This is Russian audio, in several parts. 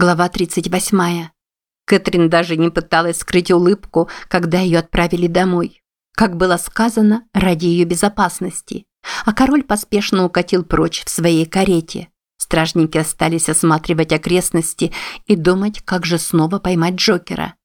Глава 38. Кэтрин даже не пыталась скрыть улыбку, когда ее отправили домой. Как было сказано, ради ее безопасности. А король поспешно укатил прочь в своей карете. Стражники остались осматривать окрестности и думать, как же снова поймать Джокера.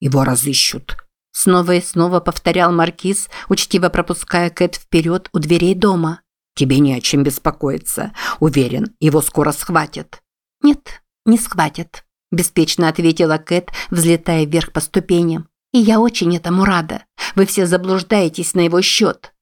«Его разыщут», – снова и снова повторял Маркиз, учтиво пропуская Кэт вперед у дверей дома. «Тебе не о чем беспокоиться. Уверен, его скоро схватят». «Нет, не схватят», – беспечно ответила Кэт, взлетая вверх по ступеням. «И я очень этому рада. Вы все заблуждаетесь на его счет».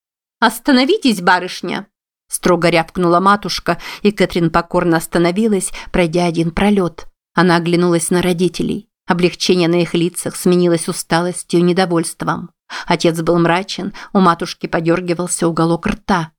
«Остановитесь, барышня!» Строго рявкнула матушка, и Кэтрин покорно остановилась, пройдя один пролет. Она оглянулась на родителей. Облегчение на их лицах сменилось усталостью и недовольством. Отец был мрачен, у матушки подергивался уголок рта.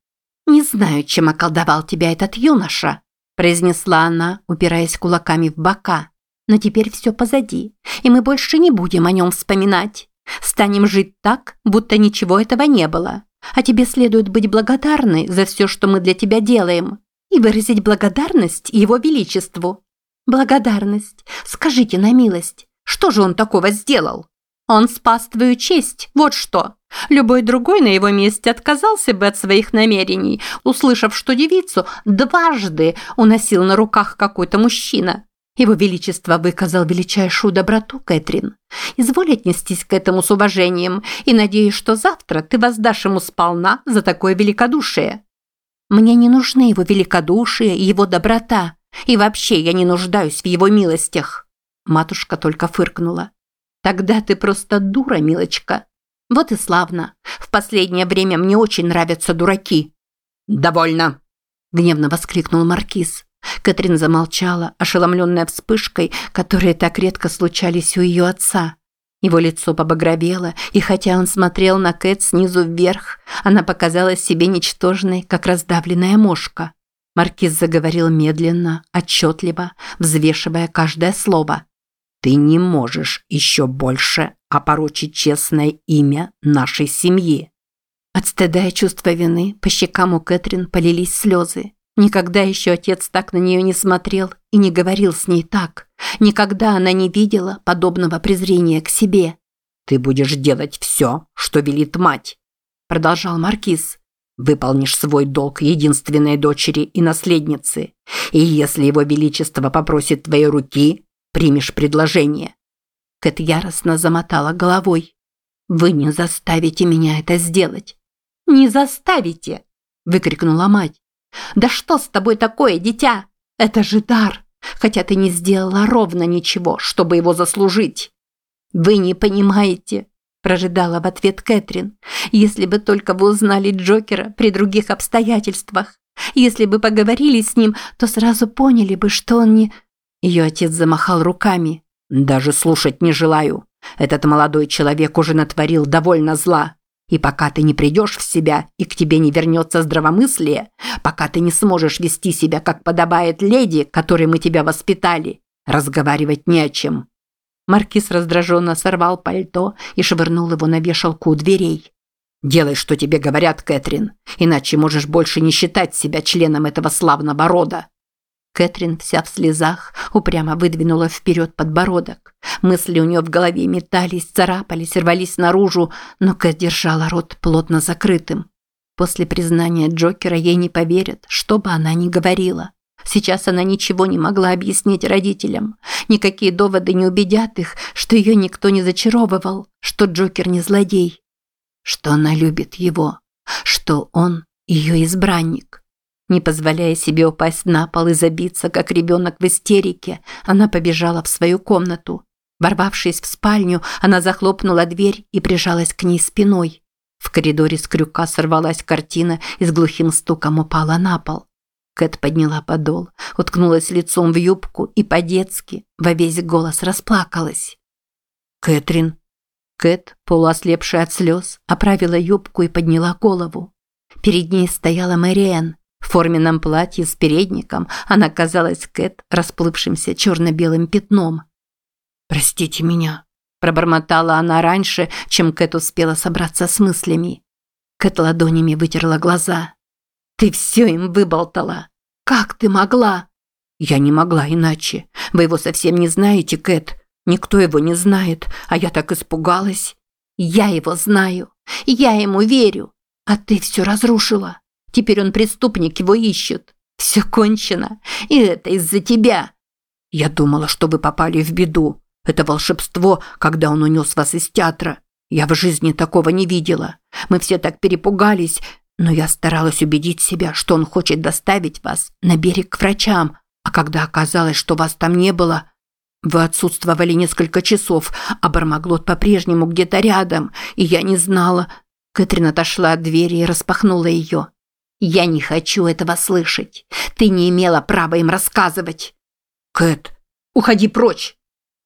«Не знаю, чем околдовал тебя этот юноша», произнесла она, упираясь кулаками в бока. Но теперь все позади, и мы больше не будем о нем вспоминать. Станем жить так, будто ничего этого не было. А тебе следует быть благодарной за все, что мы для тебя делаем, и выразить благодарность его величеству. Благодарность. Скажите на милость, что же он такого сделал? Он спас твою честь, вот что. Любой другой на его месте отказался бы от своих намерений, услышав, что девицу дважды уносил на руках какой-то мужчина. Его Величество выказал величайшую доброту, Кэтрин. Изволь отнестись к этому с уважением и надеюсь, что завтра ты воздашь ему сполна за такое великодушие. Мне не нужны его великодушие и его доброта, и вообще я не нуждаюсь в его милостях. Матушка только фыркнула. Тогда ты просто дура, милочка. Вот и славно. В последнее время мне очень нравятся дураки. Довольно, гневно воскликнул маркиз. Кэтрин замолчала, ошеломленная вспышкой, которые так редко случались у ее отца. Его лицо побагровело, и хотя он смотрел на Кэт снизу вверх, она показалась себе ничтожной, как раздавленная мошка. Маркиз заговорил медленно, отчетливо, взвешивая каждое слово. «Ты не можешь еще больше опорочить честное имя нашей семьи». От стыда и чувства вины по щекам у Кэтрин полились слезы. Никогда еще отец так на нее не смотрел и не говорил с ней так. Никогда она не видела подобного презрения к себе. «Ты будешь делать все, что велит мать», – продолжал Маркиз. «Выполнишь свой долг единственной дочери и наследницы. И если его величество попросит твоей руки, примешь предложение. Кэт яростно замотала головой. «Вы не заставите меня это сделать!» «Не заставите!» – выкрикнула мать. «Да что с тобой такое, дитя? Это же дар, хотя ты не сделала ровно ничего, чтобы его заслужить!» «Вы не понимаете!» – прожидала в ответ Кэтрин. «Если бы только вы узнали Джокера при других обстоятельствах, если бы поговорили с ним, то сразу поняли бы, что он не...» Ее отец замахал руками. Даже слушать не желаю. Этот молодой человек уже натворил довольно зла. И пока ты не придешь в себя и к тебе не вернется здравомыслие, пока ты не сможешь вести себя, как подобает леди, которой мы тебя воспитали, разговаривать не о чем». Маркиз раздраженно сорвал пальто и швырнул его на вешалку у дверей. «Делай, что тебе говорят, Кэтрин, иначе можешь больше не считать себя членом этого славного рода». Кэтрин, вся в слезах, упрямо выдвинула вперед подбородок. Мысли у нее в голове метались, царапались, рвались наружу, но Кэт держала рот плотно закрытым. После признания Джокера ей не поверят, что бы она ни говорила. Сейчас она ничего не могла объяснить родителям. Никакие доводы не убедят их, что ее никто не зачаровывал, что Джокер не злодей, что она любит его, что он ее избранник. Не позволяя себе упасть на пол и забиться, как ребенок в истерике, она побежала в свою комнату. Ворвавшись в спальню, она захлопнула дверь и прижалась к ней спиной. В коридоре с крюка сорвалась картина и с глухим стуком упала на пол. Кэт подняла подол, уткнулась лицом в юбку и по-детски во весь голос расплакалась. «Кэтрин!» Кэт, полуослепшая от слез, оправила юбку и подняла голову. Перед ней стояла Мэриэн, форменном платье с передником она казалась Кэт расплывшимся черно-белым пятном. «Простите меня», – пробормотала она раньше, чем Кэт успела собраться с мыслями. Кэт ладонями вытерла глаза. «Ты все им выболтала! Как ты могла?» «Я не могла иначе. Вы его совсем не знаете, Кэт. Никто его не знает, а я так испугалась. Я его знаю. Я ему верю. А ты все разрушила. Теперь он преступник, его ищут. Все кончено. И это из-за тебя. Я думала, что вы попали в беду. Это волшебство, когда он унес вас из театра. Я в жизни такого не видела. Мы все так перепугались, но я старалась убедить себя, что он хочет доставить вас на берег к врачам. А когда оказалось, что вас там не было, вы отсутствовали несколько часов, а Бармаглот по-прежнему где-то рядом, и я не знала. Кэтрин отошла от двери и распахнула ее. Я не хочу этого слышать. Ты не имела права им рассказывать. Кэт, уходи прочь.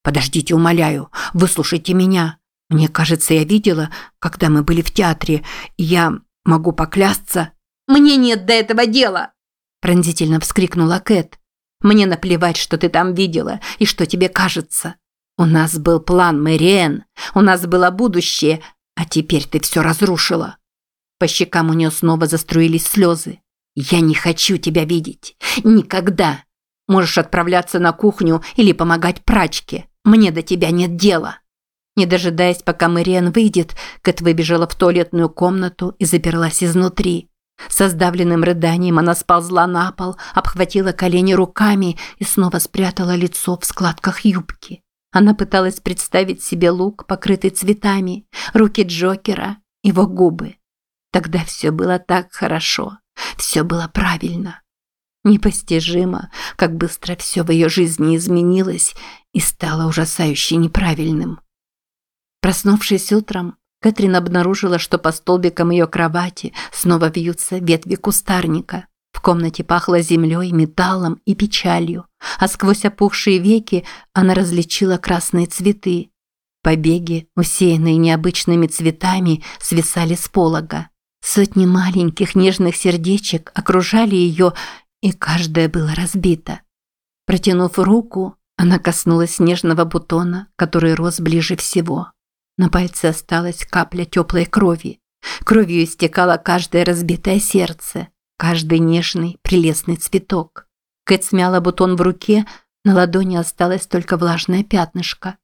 Подождите, умоляю, выслушайте меня. Мне кажется, я видела, когда мы были в театре. Я могу поклясться. Мне нет до этого дела, пронзительно вскрикнула Кэт. Мне наплевать, что ты там видела и что тебе кажется. У нас был план, Мэриэн. У нас было будущее, а теперь ты все разрушила. По щекам у нее снова заструились слезы. Я не хочу тебя видеть. Никогда. Можешь отправляться на кухню или помогать прачке. Мне до тебя нет дела. Не дожидаясь, пока Мэриэн выйдет, Кэт выбежала в туалетную комнату и заперлась изнутри. Со сдавленным рыданием она сползла на пол, обхватила колени руками и снова спрятала лицо в складках юбки. Она пыталась представить себе лук, покрытый цветами, руки Джокера, его губы. Тогда все было так хорошо, все было правильно. Непостижимо, как быстро все в ее жизни изменилось и стало ужасающе неправильным. Проснувшись утром, Кэтрин обнаружила, что по столбикам ее кровати снова вьются ветви кустарника. В комнате пахло землей, металлом и печалью, а сквозь опухшие веки она различила красные цветы. Побеги, усеянные необычными цветами, свисали с полога. Сотни маленьких нежных сердечек окружали ее, и каждое было разбито. Протянув руку, она коснулась нежного бутона, который рос ближе всего. На пальце осталась капля теплой крови. Кровью истекало каждое разбитое сердце, каждый нежный, прелестный цветок. Кэт смяла бутон в руке, на ладони осталось только влажное пятнышко.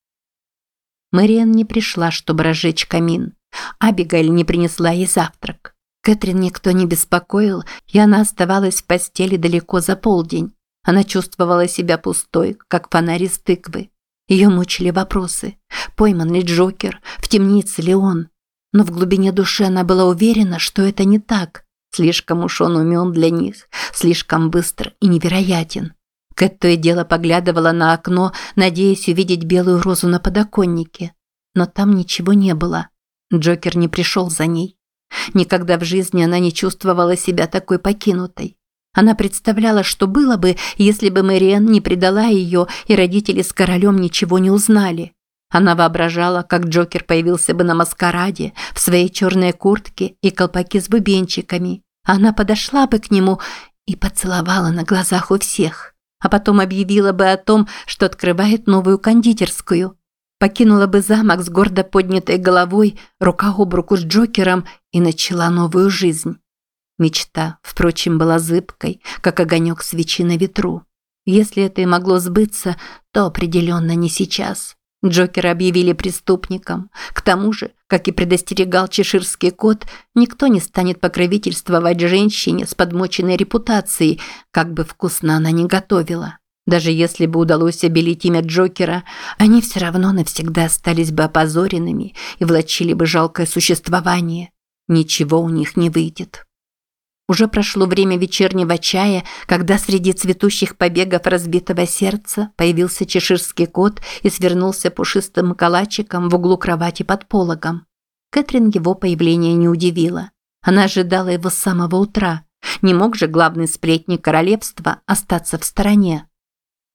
Мэриэн не пришла, чтобы разжечь камин. Абигайль не принесла ей завтрак. Кэтрин никто не беспокоил, и она оставалась в постели далеко за полдень. Она чувствовала себя пустой, как фонарь из тыквы. Ее мучили вопросы. Пойман ли Джокер? В темнице ли он? Но в глубине души она была уверена, что это не так. Слишком уж он умен для них, слишком быстр и невероятен. Кэт то и дело поглядывала на окно, надеясь увидеть белую розу на подоконнике. Но там ничего не было. Джокер не пришел за ней. Никогда в жизни она не чувствовала себя такой покинутой. Она представляла, что было бы, если бы Мэриэн не предала ее, и родители с королем ничего не узнали. Она воображала, как Джокер появился бы на маскараде, в своей черной куртке и колпаке с бубенчиками. Она подошла бы к нему и поцеловала на глазах у всех. А потом объявила бы о том, что открывает новую кондитерскую. Покинула бы замок с гордо поднятой головой, рука об руку с Джокером и начала новую жизнь. Мечта, впрочем, была зыбкой, как огонек свечи на ветру. Если это и могло сбыться, то определенно не сейчас. Джокера объявили преступником. К тому же, как и предостерегал чеширский кот, никто не станет покровительствовать женщине с подмоченной репутацией, как бы вкусно она ни готовила. Даже если бы удалось обелить имя Джокера, они все равно навсегда остались бы опозоренными и влачили бы жалкое существование. Ничего у них не выйдет. Уже прошло время вечернего чая, когда среди цветущих побегов разбитого сердца появился чеширский кот и свернулся пушистым калачиком в углу кровати под пологом. Кэтрин его появление не удивило. Она ожидала его с самого утра. Не мог же главный сплетник королевства остаться в стороне.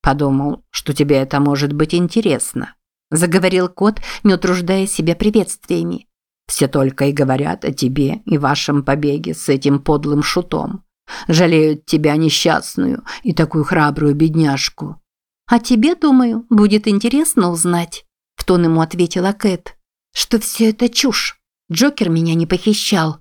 «Подумал, что тебе это может быть интересно», – заговорил кот, не утруждая себя приветствиями. Все только и говорят о тебе и вашем побеге с этим подлым шутом. Жалеют тебя несчастную и такую храбрую бедняжку. А тебе, думаю, будет интересно узнать, в тон ему ответила Кэт, что все это чушь. Джокер меня не похищал.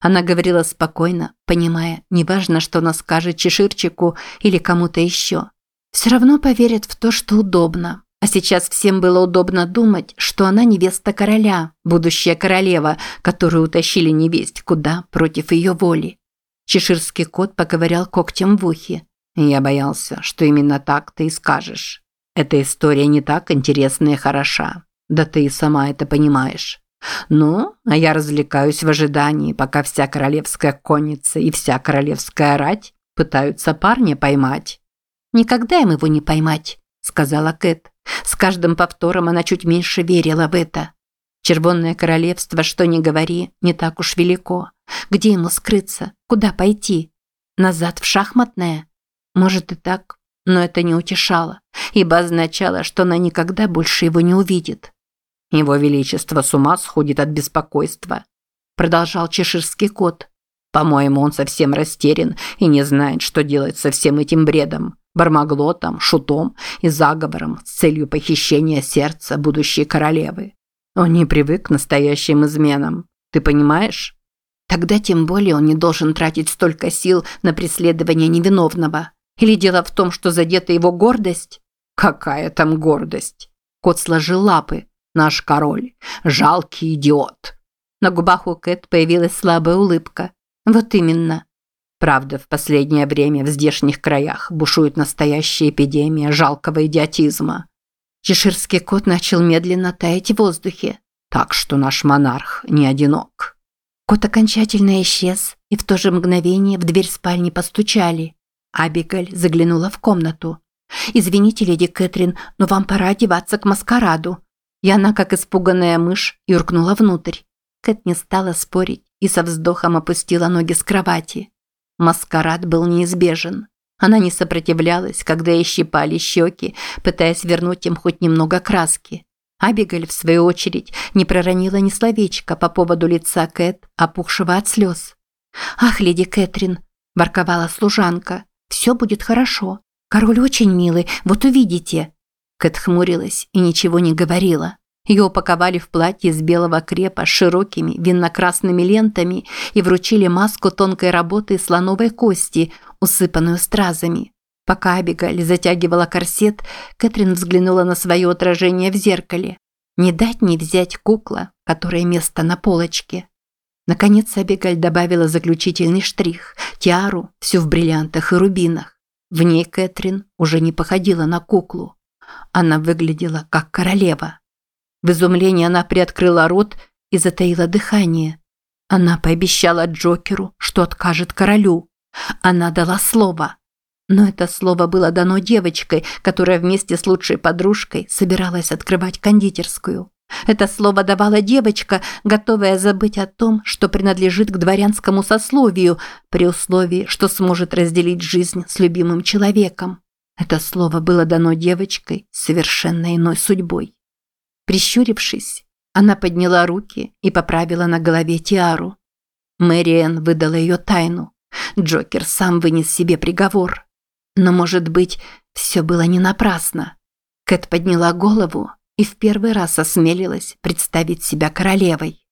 Она говорила спокойно, понимая, неважно, что она скажет чеширчику или кому-то еще. Все равно поверят в то, что удобно. А сейчас всем было удобно думать, что она невеста короля, будущая королева, которую утащили невесть куда против ее воли. Чеширский кот поковырял когтем в ухе. «Я боялся, что именно так ты и скажешь. Эта история не так интересна и хороша. Да ты и сама это понимаешь. Ну, а я развлекаюсь в ожидании, пока вся королевская конница и вся королевская рать пытаются парня поймать». «Никогда им его не поймать», – сказала Кэт. С каждым повтором она чуть меньше верила в это. Червонное королевство, что ни говори, не так уж велико. Где ему скрыться? Куда пойти? Назад в шахматное? Может и так, но это не утешало, ибо означало, что она никогда больше его не увидит. Его Величество с ума сходит от беспокойства, продолжал чеширский кот. По-моему, он совсем растерян и не знает, что делать со всем этим бредом, бармаглотом, шутом и заговором с целью похищения сердца будущей королевы. Он не привык к настоящим изменам. Ты понимаешь? Тогда тем более он не должен тратить столько сил на преследование невиновного. Или дело в том, что задета его гордость? Какая там гордость? Кот сложил лапы. Наш король. Жалкий идиот. На губах у Кэт появилась слабая улыбка. Вот именно. Правда, в последнее время в здешних краях бушует настоящая эпидемия жалкого идиотизма. Чеширский кот начал медленно таять в воздухе. Так что наш монарх не одинок. Кот окончательно исчез, и в то же мгновение в дверь спальни постучали. Абигаль заглянула в комнату. «Извините, леди Кэтрин, но вам пора одеваться к маскараду». И она, как испуганная мышь, юркнула внутрь. Кэт не стала спорить и со вздохом опустила ноги с кровати. Маскарад был неизбежен. Она не сопротивлялась, когда ей щипали щеки, пытаясь вернуть им хоть немного краски. Абигаль, в свою очередь, не проронила ни словечка по поводу лица Кэт, опухшего от слез. «Ах, леди Кэтрин!» – ворковала служанка. «Все будет хорошо. Король очень милый, вот увидите». Кэт хмурилась и ничего не говорила. Ее упаковали в платье из белого крепа с широкими винно-красными лентами и вручили маску тонкой работы из слоновой кости, усыпанную стразами. Пока Абигаль затягивала корсет, Кэтрин взглянула на свое отражение в зеркале. Не дать не взять кукла, которая место на полочке. Наконец Абигаль добавила заключительный штрих – тиару, всю в бриллиантах и рубинах. В ней Кэтрин уже не походила на куклу. Она выглядела как королева. В изумлении она приоткрыла рот и затаила дыхание. Она пообещала Джокеру, что откажет королю. Она дала слово. Но это слово было дано девочкой, которая вместе с лучшей подружкой собиралась открывать кондитерскую. Это слово давала девочка, готовая забыть о том, что принадлежит к дворянскому сословию, при условии, что сможет разделить жизнь с любимым человеком. Это слово было дано девочкой с совершенно иной судьбой. Прищурившись, она подняла руки и поправила на голове тиару. Мэриэн выдала ее тайну. Джокер сам вынес себе приговор. Но, может быть, все было не напрасно. Кэт подняла голову и в первый раз осмелилась представить себя королевой.